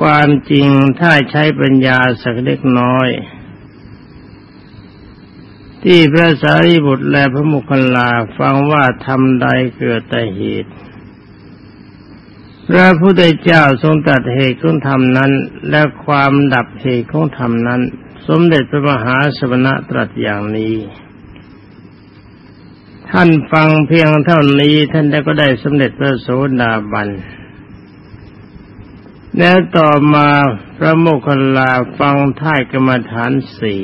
ความจริงถ้าใช้ปัญญาสักเล็กน้อย ที่พระสารีบุตรและพระมุคลาฟังว่าทำใดเกิดแต่เหตุพระพุทธเจ้าทรงตัดเหตุของธรรมนั้น และความดับเหตุของธรรมนั้น สมเด็จพระมหาสมณะตรัสอย่างนี้ ท่านฟังเพียงเท่านี้ท่านได้ก็ได้สำเร็จพระโสดาบัน แล้วต่อมาพระโมคคัลลาฟังท่ายกรรมฐานสี่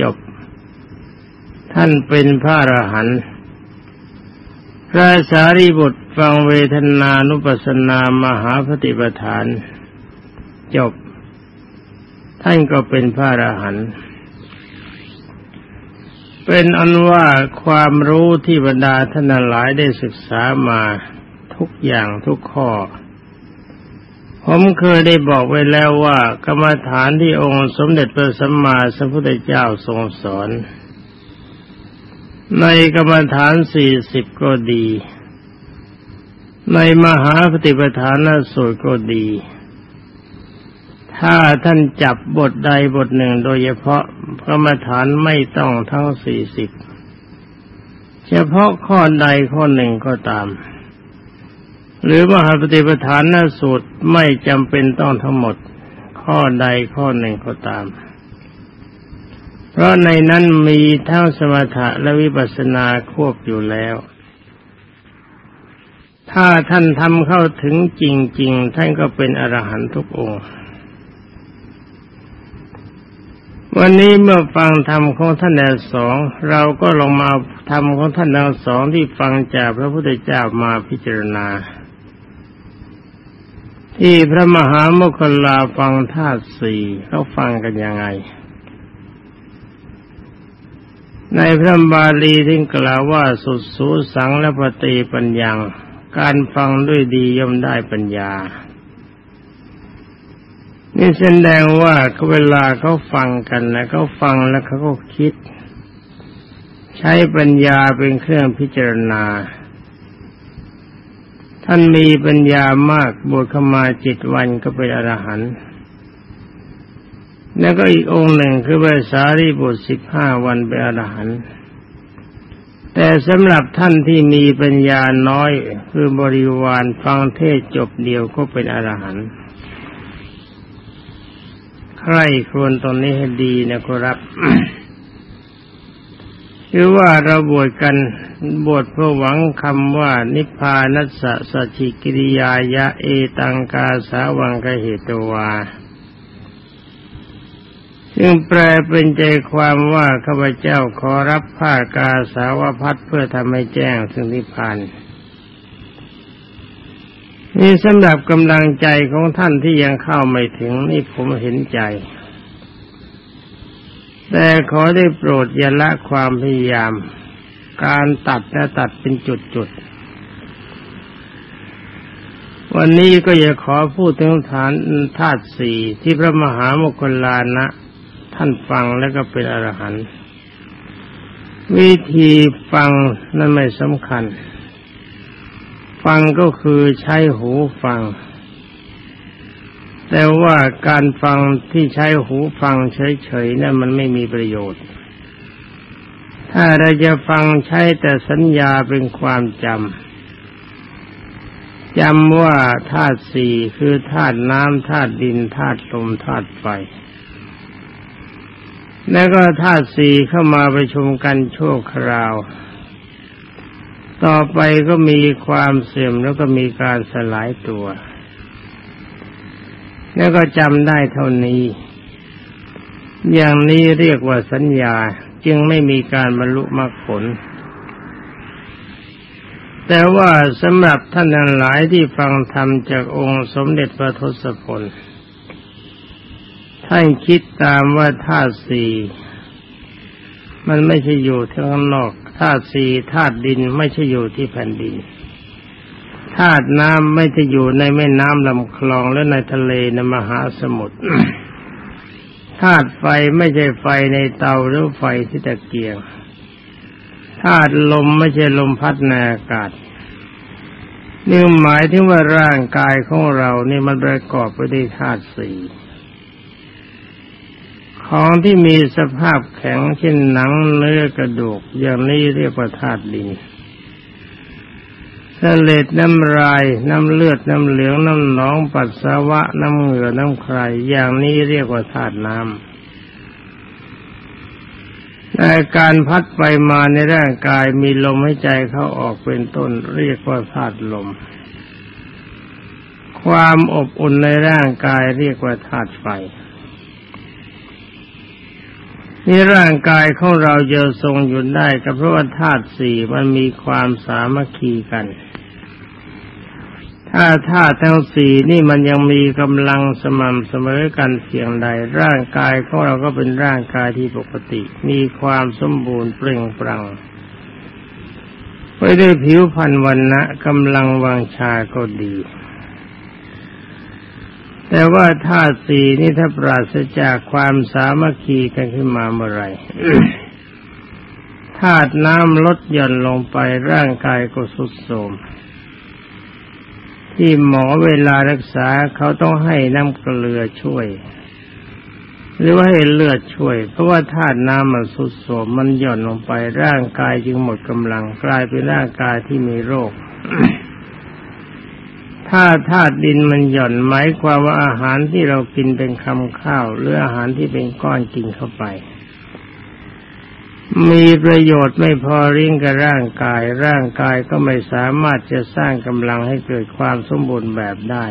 จบ ท่านเป็นพระอรหันต์พระสารีบุตรฟังเวทนานุปัสสนามหาปฏิปทาน จบ ท่านก็เป็นพระอรหันต์เป็นอันว่าความรู้ที่บรรดาท่านหลายได้ศึกษามาทุกอย่างทุกข้อ ผมเคยได้บอกไว้แล้วว่ากรรมฐานที่องค์สมเด็จพระสัมมาสัมพุทธเจ้าทรงสอน ในกรรมฐานสี่สิบก็ดี ในมหาปฏิปทานสูตรก็ดี ถ้าท่านจับบทใดบทหนึ่งโดยเฉพาะกรรมฐานไม่ต้องทั้งสี่สิบเฉพาะข้อใดข้อหนึ่งก็ตาม หรือมหาปฏิปทานนาสูตรไม่จำเป็นต้องทั้งหมด ข้อใดข้อหนึ่งก็ตาม เพราะในนั้นมีทั้งสมถะและวิปัสสนาควบอยู่แล้ว ถ้าท่านทำเข้าถึงจริง ๆ ท่านก็เป็นอรหันตุกองค์วันนี้เมื่อฟังธรรมของท่านแดสองเราก็ลงมาธรรมของท่านทั้งสองที่ฟังจากพระพุทธเจ้ามาพิจารณา ที่พระมหาโมคคลาฟังธาตุสี่เขาฟังกันยังไง ในพระบาลีที่กล่าวว่าสุดสูสังและปฏิปัญญาการฟังด้วยดีย่อมได้ปัญญา นี่แสดงว่าเวลาเขาฟังกันนะเขาฟังแล้วเขาก็คิด ใช้ปัญญาเป็นเครื่องพิจารณา ท่านมีปัญญามากบวชเข้ามาจิตวันก็เป็นอรหันต์แล้วก็อีกองค์หนึ่งคือพระสารีบุตรสิบห้าวันเป็นอรหันต์แต่สำหรับท่านที่มีปัญญาน้อย คือบริวารฟังเทศจบเดียวก็เป็นอรหันต์ใครควรตรงนี้ให้ดีนะครับ คือว่าเราบวชกันบวชเพื่อหวังคำว่านิพพานัสสะสชิกิริยายะเอตังกาสาวังกเหตวาซึ่งแปลเป็นใจความว่าข้าพเจ้าขอรับผ้ากาสาวพัดเพื่อทำให้แจ้งถึงนิพพานนี่สำหรับกำลังใจของท่านที่ยังเข้าไม่ถึงนี่ผมเห็นใจ แต่ขอได้โปรดอย่าละความพยายาม การตัดและตัดเป็นจุดๆ วันนี้ก็อย่าขอพูดถึงฐานธาตุสี่ที่พระมหามคลานะ ท่านฟังแล้วก็เป็นอรหันต์วิธีฟังนั้นไม่สำคัญ ฟังก็คือใช้หูฟัง แต่ว่าการฟังที่ใช้หูฟังเฉยๆนั่นมันไม่มีประโยชน์ ถ้าเราจะฟังใช้แต่สัญญาเป็นความจำจำว่าธาตุสี่คือธาตุน้ำธาตุดินธาตุลมธาตุไฟ แล้วก็ธาตุสี่เข้ามาประชุมกันชั่วคราว ต่อไปก็มีความเสื่อมแล้วก็มีการสลายตัว แล้วก็จำได้เท่านี้ อย่างนี้เรียกว่าสัญญาจึงไม่มีการบรรลุมรรคผล แต่ว่าสำหรับท่านหลายที่ฟังธรรมจากองค์สมเด็จพระทศพลท่านคิดตามว่าธาตุสี่มันไม่ใช่อยู่ที่ข้างนอกธาตุสี่ธาตุดินไม่ใช่อยู่ที่แผ่นดิน ธาตุน้ำไม่จะอยู่ในแม่น้ำลำคลองและในทะเลในมหาสมุทรธาตุไฟไม่ใช่ไฟในเตาหรือไฟที่ตะเกียงธาตุลมไม่ใช่ลมพัดในอากาศนี่หมายถึงว่าร่างกายของเรานี่มันประกอบไปด้วยธาตุสี่ของที่มีสภาพแข็งเช่นหนังเนื้อกระดูกอย่างนี้เรียกว่าธาตุดิน เสลดน้ำลาย น้ำเลือด น้ำเหลือง น้ำหนอง ปัสสาวะ น้ำเหงื่อ น้ำใคร อย่างนี้เรียกว่าธาตุน้ำในการพัดไปมาในร่างกายมีลมหายใจเข้าออกเป็นต้น เรียกว่าธาตุลม ความอบอุ่นในร่างกายเรียกว่าธาตุไฟนี่ร่างกายของเราจะทรงอยู่ได้ก็เพราะว่าธาตุสี่มันมีความสามัคคีกัน ถ้าธาตุทั้งสี่นี่มันยังมีกำลังสม่ำเสมอกันเพียงใด ร่างกายของเราก็เป็นร่างกายที่ปกติ มีความสมบูรณ์เปล่งปลั่งไม่ได้ผิวพรรณวันนะกำลังวังชาก็ดี แต่ว่าธาตุสี่นี่ถ้าปราศจากความสามัคคีกันขึ้นมาเมื่อไรธาตุน้ำลดหย่อนลงไปร่างกายก็สุดโทรม ที่หมอเวลารักษาเขาต้องให้น้ำเกลือช่วย หรือว่าให้เลือดช่วย เพราะว่าธาตุน้ำมันสุดโทรมมันหย่อนลงไปร่างกายจึงหมดกำลังกลายเป็นร่างกายที่มีโรคถ้าธาตุดินมันหย่อนหมายความว่าอาหารที่เรากินเป็นคำข้าว หรืออาหารที่เป็นก้อนกินเข้าไป มีประโยชน์ไม่พอริ่งกับร่างกาย ร่างกายก็ไม่สามารถจะสร้างกำลังให้เกิดความสมบูรณ์แบบได้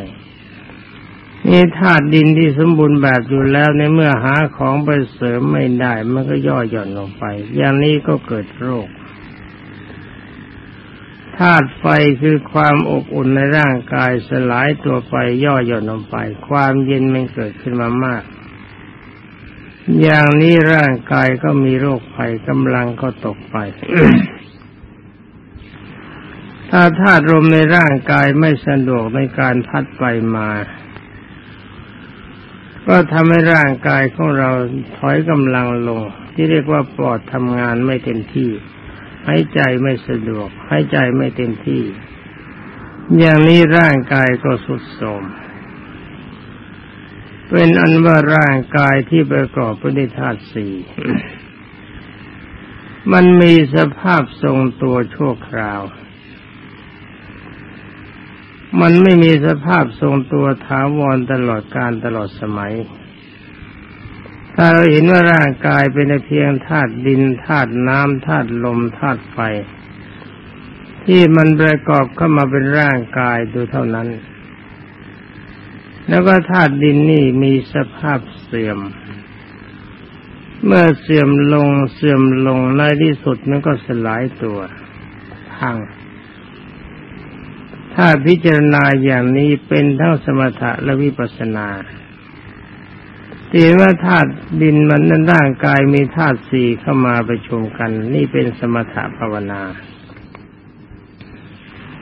นี่ธาตุดินที่สมบูรณ์แบบอยู่แล้วในเมื่อหาของไปเสริมไม่ได้มันก็ย่อหย่อนลงไป อย่างนี้ก็เกิดโรคธาตุไฟคือความอบอุ่นในร่างกายสลายตัวไปย่อหย่อนลงไป ความเย็นมันเกิดขึ้นมามาก อย่างนี้ร่างกายก็มีโรคภัยกำลังก็ตกไป ถ้าธาตุลมในร่างกายไม่สะดวกในการพัดไปมา ก็ทำให้ร่างกายของเราถอยกำลังลง ที่เรียกว่าปอดทำงานไม่เต็มที่หายใจไม่สะดวกหายใจไม่เต็มที่ อย่างนี้ร่างกายก็สุดโทรม เป็นอันว่าร่างกายที่ประกอบไปด้วยธาตุสี่มันมีสภาพทรงตัวชั่วคราว มันไม่มีสภาพทรงตัวถาวรตลอดการตลอดสมัย ถ้าเราเห็นว่าร่างกายเป็นเพียงธาตุดินธาตุน้ำธาตุลมธาตุไฟ ที่มันประกอบเข้ามาเป็นร่างกายดูเท่านั้น แล้วก็ธาตุดินนี่มีสภาพเสื่อม เมื่อเสื่อมลงเสื่อมลงในที่สุดมันก็สลายตัวพัง ถ้าพิจารณาอย่างนี้เป็นทั้งสมถะและวิปัสสนาตีว่าธาตุดินมันนั้นร่างกายมีธาตุสี่เข้ามาประชุมกัน นี่เป็นสมถะภาวนา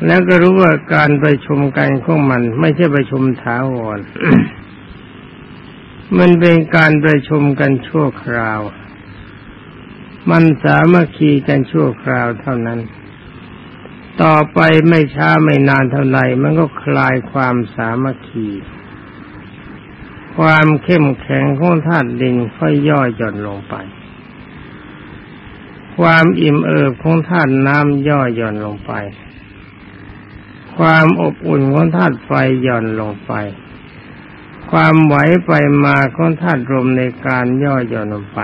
แล้วก็รู้ว่าการประชุมกันของมัน ไม่ใช่ประชุมถาวร มันเป็นการประชุมกันชั่วคราว มันสามัคคีกันชั่วคราวเท่านั้น ต่อไปไม่ช้าไม่นานเท่าไหร่มันก็คลายความสามัคคี ความเข้มแข็งของธาตุดินค่อยย่อยหย่อนลงไป ความอิ่มเอิบของธาตุน้ำย่อยหย่อนลงไป ความอบอุ่นของธาตุไฟหย่อนลงไป ความไหวไปมาของธาตุลมในการย่อหย่อนลงไป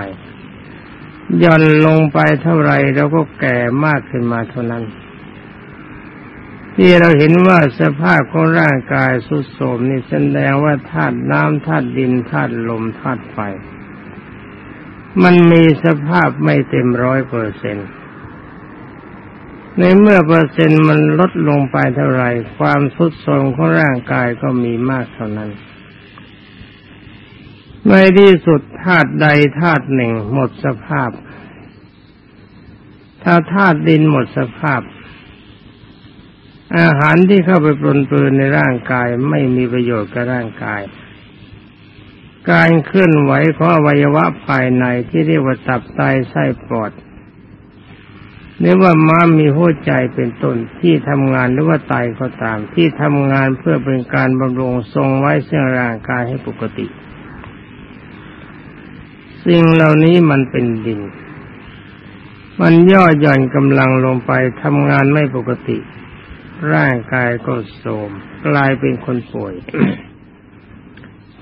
หย่อนลงไปเท่าไรเราก็แก่มากขึ้นมาเท่านั้นที่เราเห็นว่าสภาพของร่างกายสุดโทมนี่แสดงว่าธาตุน้ำธาตุดินธาตุลมธาตุไฟ มันมีสภาพไม่เต็มร้อยเปอร์เซ็นต์ ในเมื่อเปอร์เซ็นต์มันลดลงไปเท่าไรความสุดโทมของร่างกายก็มีมากเท่านั้น ในที่สุดธาตุใดธาตุหนึ่งหมดสภาพ ถ้าธาตุดินหมดสภาพ อาหารที่เข้าไปปลนปืนในร่างกายไม่มีประโยชน์กับร่างกาย การเคลื่อนไหวของอวัยวะภายในที่เรียกว่าตับไตไส้ปอด หรือว่าม้ามีหัวใจเป็นต้นที่ทำงานหรือว่าไตก็ตาม ที่ทำงานเพื่อเป็นการบำรุงทรงไว้เส้นร่างกายให้ปกติ สิ่งเหล่านี้มันเป็นดิน มันย่อหย่อนกำลังลงไปทำงานไม่ปกติ ร่างกายก็โทรมกลายเป็นคนป่วย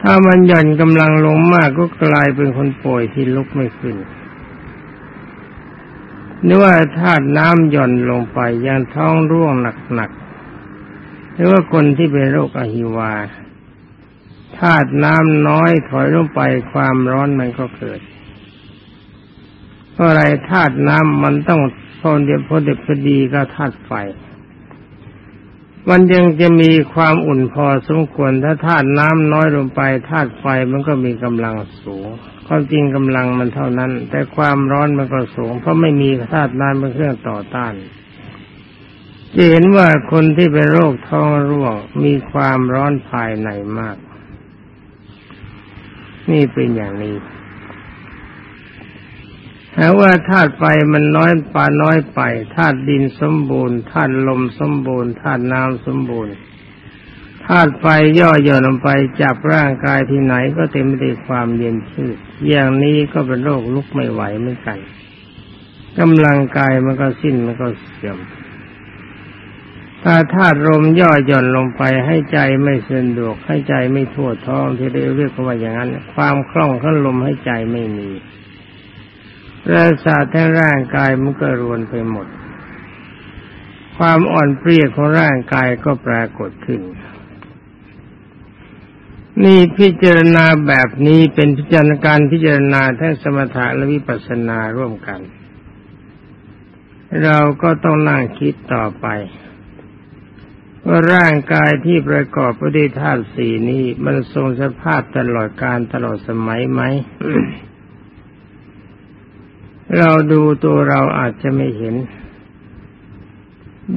ถ้ามันหย่อนกำลังลงมากก็กลายเป็นคนป่วยที่ลุกไม่ขึ้น นึกว่าธาตุน้ำหย่อนลงไปยังท้องร่วงหนักๆหรือว่าคนที่เป็นโรคอหิวาธาตุน้ำน้อยถอยลงไปความร้อนมันก็เกิดเพราะอะไรธาตุน้ำมันต้องพอเดียวพอเด็ดพอดีก็ธาตุไฟ มันยังจะมีความอุ่นพอสมควรถ้าธาตุน้ำน้อยลงไปธาตุไฟมันก็มีกำลังสูง ความจริงกำลังมันเท่านั้น แต่ความร้อนมันก็สูง เพราะไม่มีธาตุน้ำเป็นเครื่องต่อต้านจะเห็นว่าคนที่เป็นโรคท้องร่วงมีความร้อนภายในมาก นี่เป็นอย่างนี้หาว่าธาตุไฟมันน้อยปาน้อยไปธาตุดินสมบูรณ์ธาตุลมสมบูรณ์ธาตุน้ำสมบูรณ์ ธาตุไฟย่อหย่อนลงไปจับร่างกายที่ไหนก็เต็มไปด้วยความเย็นชืดอย่างนี้ก็เป็นโรคลุกไม่ไหวเหมือนกันกำลังกายมันก็สิ้นมันก็เสื่อมถ้าธาตุลมย่อหย่อนลงไปให้ใจไม่สะดวกให้ใจไม่ทั่วท้องที่เรียกว่าอย่างนั้น ความคล่องขั้นลมให้ใจไม่มีประสาททั้งร่างกายมันก็รวนไปหมด ความอ่อนเปรี้ยของร่างกายก็ปรากฏขึ้น นี่พิจารณาแบบนี้เป็นพิจารณาการพิจารณาทั้งสมถะและวิปัสสนาร่วมกัน เราก็ต้องนั่งคิดต่อไปว่าร่างกายที่ประกอบไปด้วยธาตุสี่นี้ มันทรงสภาพตลอดการตลอดสมัยไหม เราดูตัวเราอาจจะไม่เห็น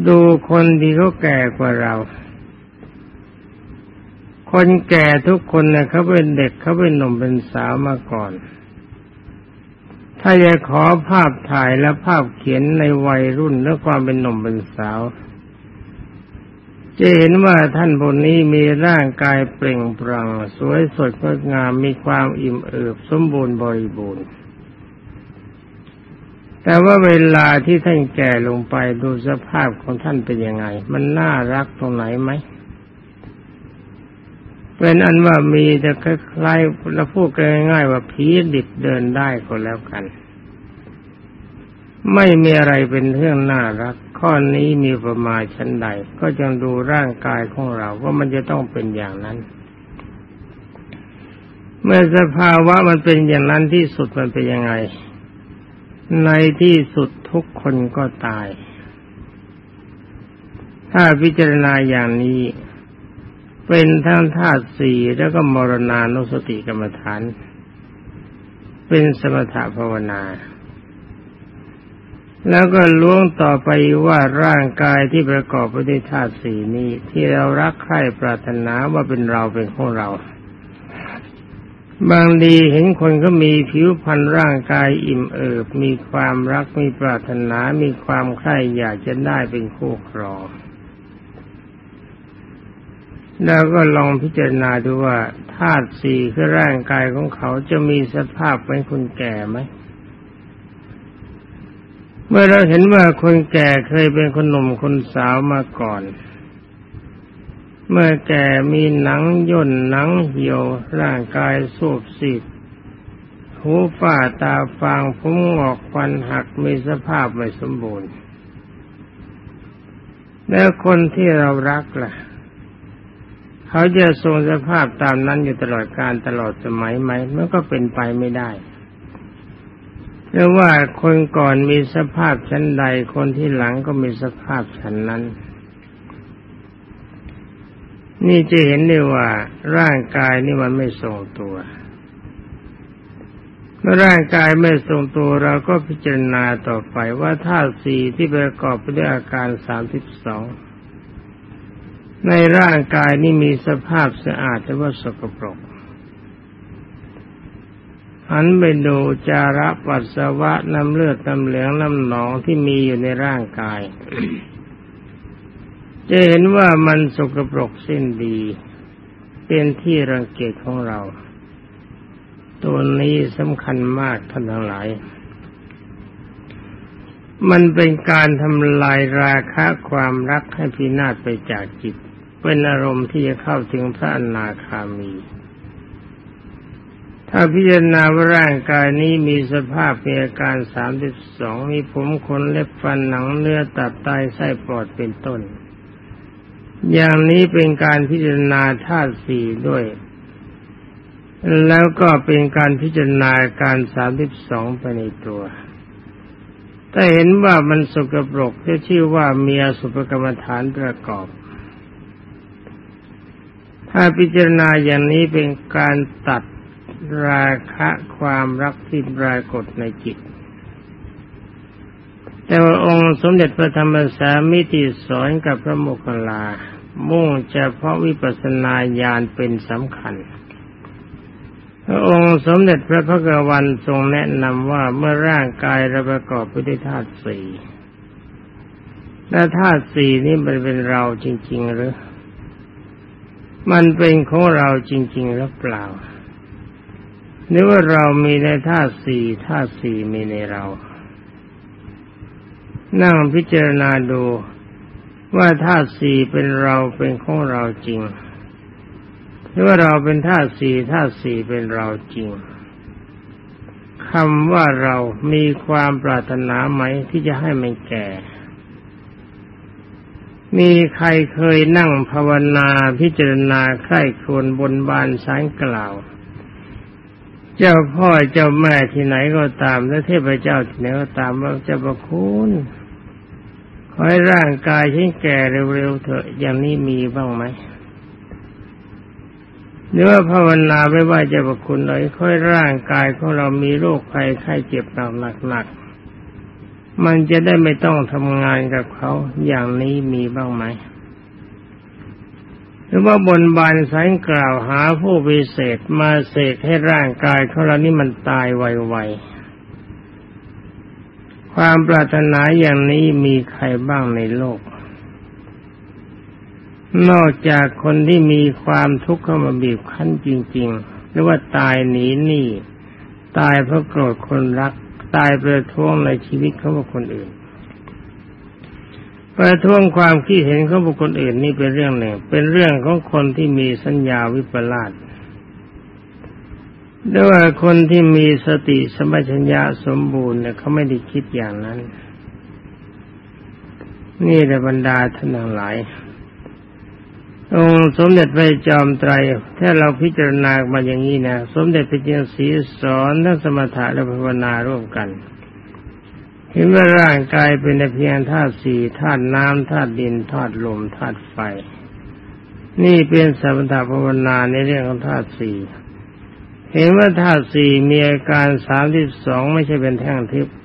ดูคนที่เขาแก่กว่าเรา คนแก่ทุกคนเนะเขาเป็นเด็กเขาเป็นหนุ่มเป็นสาวมาก่อน ถ้าจะขอภาพถ่ายและภาพเขียนในวัยรุ่นและความเป็นหนุ่มเป็นสาว จะเห็นว่าท่านบนนี้มีร่างกายเปล่งปลั่งสวยสดงดงามมีความอิ่มเอิบสมบูรณ์บริบูรณ์แต่ว่าเวลาที่ท่านแก่ลงไปดูสภาพของท่านเป็นยังไง มันน่ารักตรงไหนไหม เป็นอันว่ามีแต่คล้ายๆเราพูดง่ายๆว่าผีดิบเดินได้ก็แล้วกัน ไม่มีอะไรเป็นเรื่องน่ารัก ข้อนี้มีประมาณชั้นใด ก็จงดูร่างกายของเราว่ามันจะต้องเป็นอย่างนั้น เมื่อสภาวะมันเป็นอย่างนั้นที่สุดมันเป็นยังไง ในที่สุดทุกคนก็ตาย ถ้าพิจารณาอย่างนี้ เป็นทั้งธาตุสี่แล้วก็มรณานุสติกรรมฐาน เป็นสมถะภาวนา แล้วก็ล้วงต่อไปว่าร่างกายที่ประกอบไปด้วยธาตุสี่นี้ ที่เรารักใคร่ปรารถนาว่าเป็นเราเป็นของเรา บางดีเห็นคนก็มีผิวพรรณร่างกายอิ่มเอิบ มีความรักมีปรารถนา มีความใคร่อยากจะได้เป็นคู่ครอง แล้วก็ลองพิจารณาดูว่าธาตุสี่คือร่างกายของเขาจะมีสภาพเป็นคนแก่ไหม เมื่อเราเห็นว่าคนแก่เคยเป็นคนหนุ่มคนสาวมาก่อน เมื่อแก่มีหนังย่นหนังเหี่ยว ร่างกายสูบสีดหูฝ้าตาฟางผมงอกฟันหักมีสภาพไม่สมบูรณ์ แล้วคนที่เรารักล่ะ เขาจะทรงสภาพตามนั้นอยู่ตลอดการตลอดสมัยไหมมันก็เป็นไปไม่ได้หรือว่าคนก่อนมีสภาพชั้นใดคนที่หลังก็มีสภาพชั้นนั้น นี่จะเห็นได้ว่าร่างกายนี่มันไม่ทรงตัวเมื่อร่างกายไม่ทรงตัวเราก็พิจารณาต่อไปว่าธาตุสี่ที่ประกอบไปด้วยอาการสามสิบสอง ในร่างกายนี่มีสภาพสะอาดแต่ว่าสกปรกหันไปดูจาระปัสสาวะน้ำเลือดน้ำเหลืองน้ำหนองที่มีอยู่ในร่างกาย จะเห็นว่ามันสกปรกสิ้นดี เป็นที่รังเกียจของเรา ตัวนี้สำคัญมากท่านทั้งหลาย มันเป็นการทำลายราคะความรักให้พินาศไปจากจิต เป็นอารมณ์ที่จะเข้าถึงพระอนาคามี ถ้าพิจารณาว่าร่างกายนี้มีสภาพมีอาการสามสิบสองมีผมขนเล็บฟันหนังเนื้อตับไตไส้ปอดเป็นต้น อย่างนี้เป็นการพิจารณาธาตุสี่ด้วย แล้วก็เป็นการพิจารณาการสามสิบสองไปในตัวถ้าเห็นว่ามันสกปรกจะชื่อว่ามีอสุภกรรมฐานประกอบ ถ้าพิจารณาอย่างนี้เป็นการตัดราคะความรักที่ปรากฏในจิต แต่ว่าองค์สมเด็จพระธรรมสามิติสอนกับพระโมคคัลลา มุ่งเฉพาะวิปัสสนาญาณเป็นสำคัญ พระองค์สมเด็จพระพุทธวันทรงแนะนำว่าเมื่อร่างกายราประกอบไปด้วยธาตุสี่และธาตุสี่นี้มันเป็นเราจริง ๆ หรือ มันเป็นของเราจริง ๆ หรือเปล่า หรือว่าเรามีในธาตุสี่ธาตุสี่มีในเรา นั่งพิจารณาดูว่าธาตุสี่เป็นเราเป็นของเราจริง หรือว่าเราเป็นธาตุสี่ธาตุสี่เป็นเราจริงคำว่าเรามีความปรารถนาไหมที่จะให้มันแก่ มีใครเคยนั่งภาวนาพิจารณาใคร่ครวญบนบานสารกล่าว เจ้าพ่อเจ้าแม่ที่ไหนก็ตาม และเทพเจ้าที่ไหนก็ตามว่าจะประคุณขอให้ร่างกายฉันแก่เร็วๆเถอะอย่างนี้มีบ้างไหมหรือว่าภาวนาไม่ว่าจะประคุณเลยค่อยร่างกายของเรามีโรคภัยไข้เจ็บหนักๆ มันจะได้ไม่ต้องทำงานกับเขาอย่างนี้มีบ้างไหม หรือว่าบนบานสายกล่าวหาผู้พิเศษมาเสกให้ร่างกายของเรานี่มันตายไวๆ ความปรารถนาอย่างนี้มีใครบ้างในโลก นอกจากคนที่มีความทุกข์เข้ามาบีบคั้นจริง ๆ หรือว่าตายหนีหนี้ตายเพราะโกรธคนรัก ตายประท้วงในชีวิตเขากับคนอื่น ประท้วงความคิดเห็นของบุคคลอื่นนี่เป็นเรื่องหนึ่ง เป็นเรื่องของคนที่มีสัญญาวิปลาสด้วยคนที่มีสติสมัชัญญาสมบูรณ์เนี่ยเขาไม่ได้คิดอย่างนั้น นี่แต่บรรดาท่านทั้งหลาย องค์สมเด็จพระจอมไตร ถ้าเราพิจารณามาอย่างนี้นะ สมเด็จพระเจ้าศรีสอนทั้งสมถะและภาวนาร่วมกัน เห็นว่าร่างกายเป็นเพียงธาตุสี่ธาตุน้ำธาตุดินธาตุลมธาตุไฟ นี่เป็นสมถะภาวนาในเรื่องของธาตุสี่เห็นว่าธาตุสี่มีอาการสามที่สองไม่ใช่เป็นแท่งทิพย์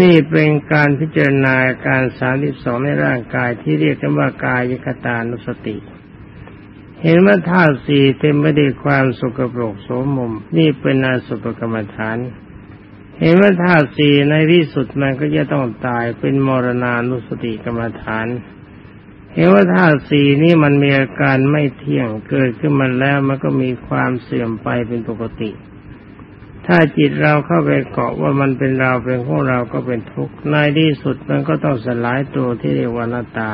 นี่เป็นการพิจารณาการสามที่สองในร่างกายที่เรียกกันว่ากายกตานุสติ เห็นว่าธาตุสี่เต็มไปด้วยความสุกปรกโสมม นี่เป็นอาสุปกรรมฐาน เห็นว่าธาตุสี่ในที่สุดมันก็จะต้องตายเป็นมรณานุสติกรรมฐาน เห็นว่าธาตุสี่นี้มันมีอาการไม่เที่ยงเกิดขึ้นมาแล้วมันก็มีความเสื่อมไปเป็นปกติ ถ้าจิตเราเข้าไปเกาะว่ามันเป็นเราเป็นของเราก็เป็นทุกข์ในที่สุดมันก็ต้องสลายตัวที่เรียกว่านาตา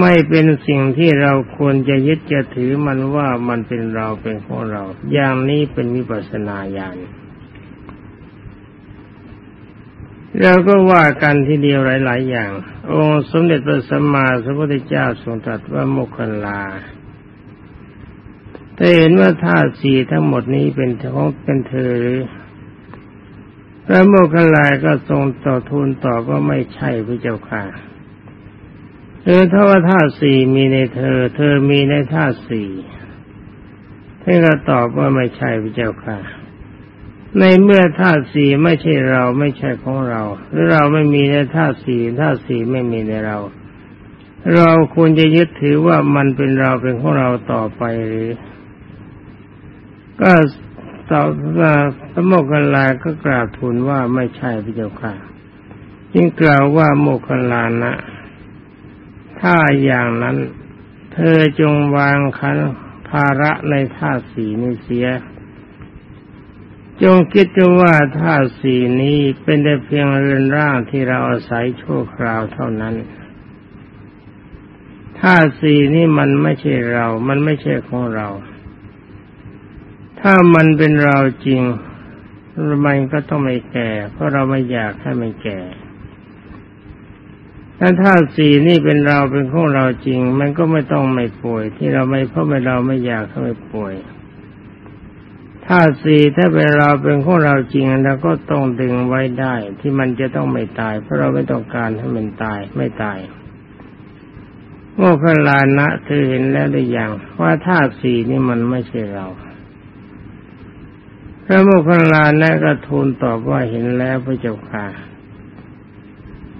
ไม่เป็นสิ่งที่เราควรจะยึดจะถือมันว่ามันเป็นเราเป็นของเรา อย่างนี้เป็นวิปัสสนาญาณเราก็ว่ากันทีเดียวหลาย ๆ อย่าง องค์สมเด็จพระสัมมาสัมพุทธเจ้าทรงตรัสว่าโมคคลา แต่เห็นว่าธาตุสี่ทั้งหมดนี้เป็นของเป็นเธอหรือพระโมคคัลลาก็ทรงต่อทูลตอบว่าไม่ใช่พระเจ้าค่ะเออถ้าว่าธาตุสี่มีในเธอ เธอมีในธาตุสี่ท่านก็ตอบว่าไม่ใช่พระเจ้าค่ะ ในเมื่อธาตุสี่ไม่ใช่เราไม่ใช่ของเรา หรือเราไม่มีในธาตุสี่ธาตุสี่ไม่มีในเรา เราควรจะยึดถือว่ามันเป็นเราเป็นของเราต่อไปหรือ ก็ตอบว่าโมคคัลลาก็กราบทูลว่าไม่ใช่พระเจ้าค่ะ จึงกล่าวว่าโมคคัลลานะ ถ้าอย่างนั้น เธอจงวางคันภาระในท่าสีนี้เสีย จงคิดว่าท่าสีนี้เป็นแต่เพียงเรือนร่างที่เราอาศัยชั่วคราวเท่านั้นท่าสีนี้มันไม่ใช่เรา มันไม่ใช่ของเรา ถ้ามันเป็นเราจริงมันก็ต้องไม่แก่ เพราะเราไม่อยากให้มันแก่ถ้าธาตุสี่นี่เป็นเราเป็นของเราจริง มันก็ไม่ต้องไม่ป่วย ที่เราไม่เพราะไม่เราไม่อยากให้มันป่วยธาตุสี่ถ้าเป็นเราเป็นของเราจริงเราก็ต้องดึงไว้ได้ ที่มันจะต้องไม่ตาย เพราะเราไม่ต้องการให้มันตายไม่ตายโมคคลานะเธอเห็นแล้วหรือยังว่าธาตุสี่นี่มันไม่ใช่เรา พระโมคคัลลานะก็ทูลตอบว่าเห็นแล้วพระเจ้าค่ะ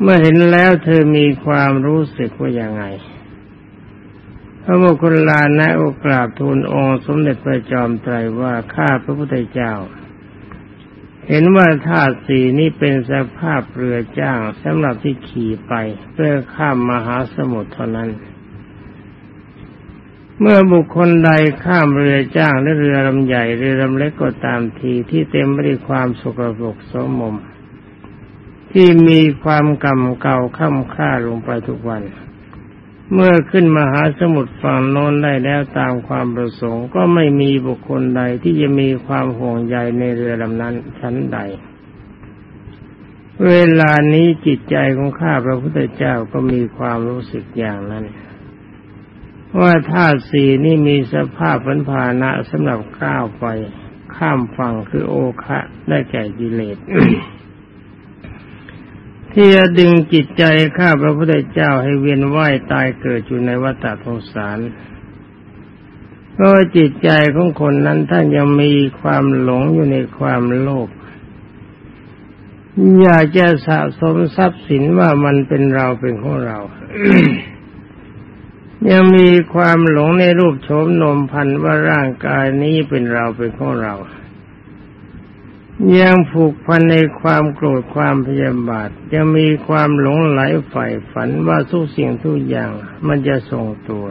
เมื่อเห็นแล้วเธอมีความรู้สึกว่าอย่างไง พระโมคคัลลานะโอกราบทูลองค์สมเด็จพระจอมไตรว่าข้าพระพุทธเจ้า เห็นว่าธาตุสีนี้เป็นสภาพเรือจ้างสำหรับที่ขี่ไปเพื่อข้ามมหาสมุทรเท่านั้น เมื่อบุคคลใดข้ามเรือจ้างหรือเรือลำใหญ่เรือลำเล็กก็ตามทีที่เต็มไปด้วยความสกปรกสมม ที่มีความกำเก่าค่ำค่าลงไปทุกวัน เมื่อขึ้นมาหาสมุทรฝั่งโน้นได้แล้วตามความประสงค์ ก็ไม่มีบุคคลใดที่จะมีความห่วงใยในเรือลำนั้นชั้นใด เวลานี้จิตใจของข้าพระพุทธเจ้าก็มีความรู้สึกอย่างนั้น ว่าธาตุสี่นี่มีสภาพพันภานะสำหรับก้าวไปข้ามฝั่งคือโอคะได้แก่กิเลสที่จะดึงจิตใจข้าพระพุทธเจ้าให้เวียนว่ายตายเกิดอยู่ในวัฏสงสารเพราะจิตใจของคนนั้นท่านยังมีความหลงอยู่ในความโลภอยากจะสะสมทรัพย์สินว่ามันเป็นเราเป็นของเรา ยังมีความหลงในรูปโฉมนมพันว่าร่างกายนี้เป็นเราเป็นของเรา ยังผูกพันในความโกรธความพยาบาท ยังมีความหลงไหลใฝ่ฝันว่าทุกสิ่งทุกอย่างมันจะส่งตัว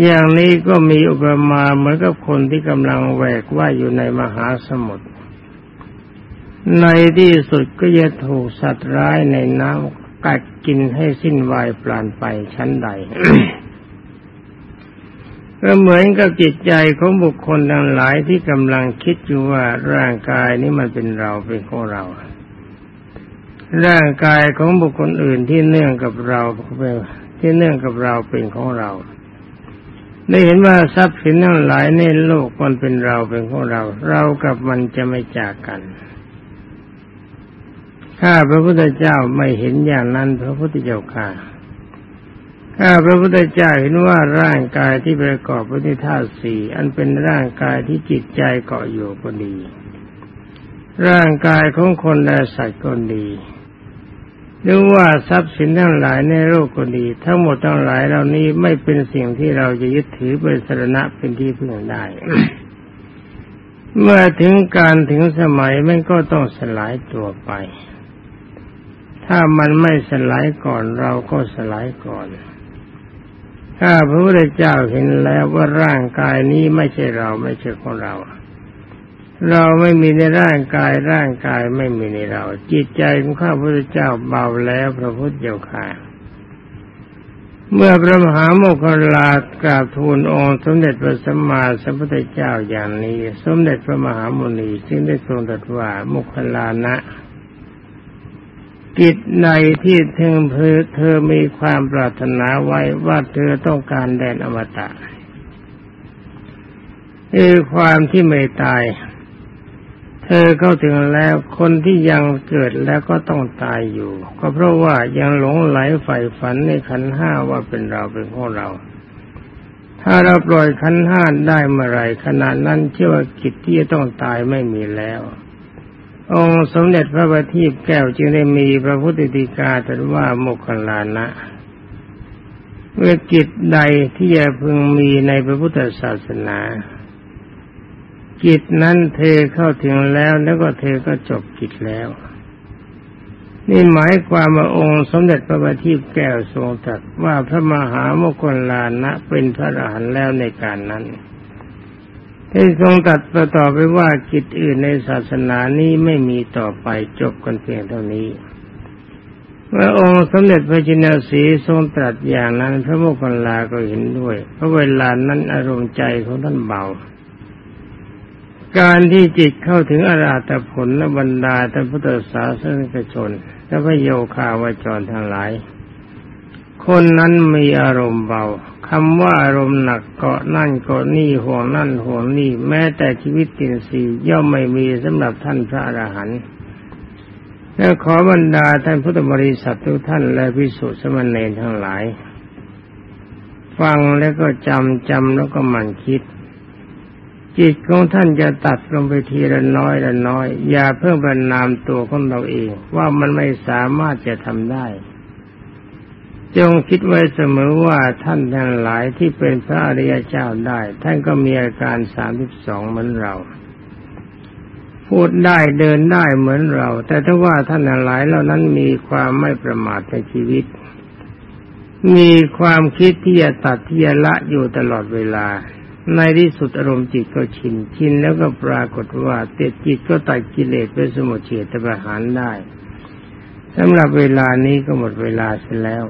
อย่างนี้ก็มีอุปมาเหมือนกับคนที่กำลังแหวกว่าอยู่ในมหาสมุทรในที่สุดก็จะถูกสัตว์ร้ายในน้ำ กัดกินให้สิ้นวายปราณไปชั้นใด ก็เหมือนกับจิตใจของบุคคลทั้งหลายที่กำลังคิดอยู่ว่าร่างกายนี้มันเป็นเราเป็นของเรา ร่างกายของบุคคลอื่นที่เนื่องกับเราที่เนื่องกับเราเป็นของเราได้เห็นว่าทรัพย์สินทั้งหลายในโลกมันเป็นเราเป็นของเรา เรากับมันจะไม่จากกัน ข้าพระพุทธเจ้าไม่เห็นอย่างนั้นพระพุทธเจ้าค่ะข้าพระพุทธเจ้าเห็นว่าร่างกายที่ประกอบไปด้วยธาตุสี่อันเป็นร่างกายที่จิตใจเกาะอยู่ก็ดี ร่างกายของคนและสัตว์ก็ดีหรือว่าทรัพย์สินทั้งหลายในโลกก็ดี ทั้งหมดทั้งหลายเหล่านี้ไม่เป็นสิ่งที่เราจะยึดถือเป็นสรณะเป็นที่พึ่งได้ เมื่อถึงการถึงสมัยมันก็ต้องสลายตัวไป ถ้ามันไม่สลายก่อนเราก็สลายก่อน ถ้าพระพุทธเจ้าเห็นแล้วว่าร่างกายนี้ไม่ใช่เราไม่ใช่ของเรา เราไม่มีในร่างกายร่างกายไม่มีในเรา จิตใจของข้าพระเจ้าเบาแล้วพระพุทธเจ้าค่ะเมื่อพระมหาโมคคลากราบทูลองค์สมเด็จพระสัมมาสัมพุทธเจ้าอย่างนี้ สมเด็จพระมหามุนีจึงได้ทรงตรัสว่าโมคคลานะ กิจในที่เธอเธอเธอมีความปรารถนาไว้ว่าเธอต้องการแดนอมตะคือความที่ไม่ตาย เธอเข้าถึงแล้วคนที่ยังเกิดแล้วก็ต้องตายอยู่ ก็เพราะว่ายังหลงไหลใฝ่ฝันในขันห้าว่าเป็นเราเป็นของเรา ถ้าเราปล่อยขันห้าได้เมื่อไรขณะนั้นเชื่อว่ากิจที่จะต้องตายไม่มีแล้ว องค์สมเด็จพระบัณฑิตแก้วจึงได้มีพระพุทธติกาตรัสว่าโมคคลานะเมื่อกิจใดที่จะพึงมีในพระพุทธศาสนา กิจนั้นเธอเข้าถึงแล้วแล้วก็เธอก็จบกิจแล้ว นี่หมายความว่าองค์สมเด็จพระบัณฑิตแก้วทรงตรัสว่าพระมหาโมคคลลานะเป็นพระอรหันต์แล้วในการนั้น ที่ทรงตัดประต่อไปว่ากิจอื่นในศาสนานี้ไม่มีต่อไปจบกันเพียงเท่านี้เมื่อองค์สมเด็จพระจินสีทรงตรัสอย่างนั้น พระโมคคัลลาก็เห็นด้วย เพราะเวลานั้นอารมณ์ใจของท่านเบา การที่จิตเข้าถึงอราตผลและบรรดาท่านพุทธศาสนิกชน และพระโยคาวาจรทั้งหลาย คนนั้นมีอารมณ์เบาคำว่าอารมณ์หนักเกาะนั่นเกาะนี่ห่วงนั่นห่วงนี่แม้แต่ชีวิตตินสีย่อมไม่มีสำหรับท่านพระอรหันต์และขอบรรดาท่านพุทธบริษัททุกท่านและพิสุสมณเณรทั้งหลาย ฟังแล้วก็จำจำแล้วก็มันคิด จิตของท่านจะตัดลงไปทีละน้อยละน้อย อย่าเพิ่งบรรนามตัวของเราเองว่ามันไม่สามารถจะทำได้ จงคิดไว้เสมอว่าท่านทั้งหลายที่เป็นพระอริยเจ้าได้ ท่านก็มีอาการสามสิบสองเหมือนเรา พูดได้เดินได้เหมือนเรา แต่ถ้าว่าท่านทั้งหลายเหล่านั้นมีความไม่ประมาทในชีวิต มีความคิดที่จะตัดที่จะละอยู่ตลอดเวลา ในที่สุดอารมณ์จิตก็ชินชินแล้วก็ปรากฏว่าเตจิตก็ตัดกิเลสเป็นสมุทเฉตประหารได้สำหรับเวลานี้ก็หมดเวลาเสียแล้ว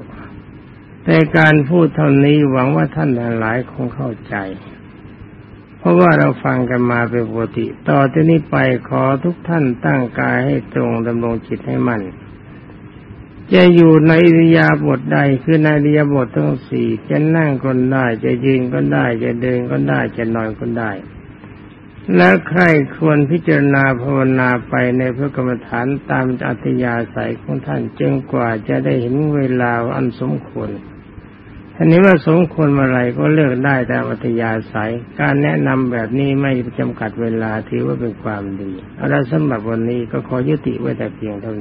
แต่การพูดเท่านี้หวังว่าท่านหลายคงเข้าใจ เพราะว่าเราฟังกันมาเป็นปกติ ต่อที่นี้ไปขอทุกท่านตั้งกายให้ตรงดำรงจิตให้มั่นจะอยู่ในอิริยาบถใดคือในอิริยาบถทั้งสี่จะนั่งก็ได้ จะยืนก็ได้ จะเดินก็ได้ จะนอนก็ได้ และใครควรพิจารณาภาวนาไปในพระกรรมฐานตามอัธยาศัยของท่านจนกว่าจะได้เห็นเวลาอันสมควร ท่านี้ว่าสมควรเมื่อไรก็เลือกได้ตามอัตยาศัย การแนะนำแบบนี้ไม่จำกัดเวลาถือว่าเป็นความดีเอาละสำหรับวันนี้ก็ขอยุติไว้แต่เพียงเท่านี้